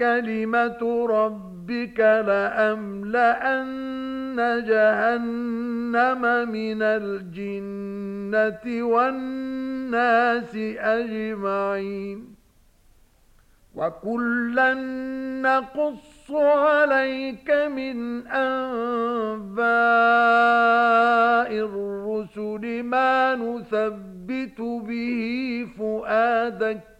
كلمة ربك لأملأن جهنم من الجنة والناس أجمعين وَكُلًّا نَقُصُّ عَلَيْكَ مِنْ أَنْبَاءِ الرُّسُلِ مَا نُثَبِّتُ بِهِ فُؤَادَكَ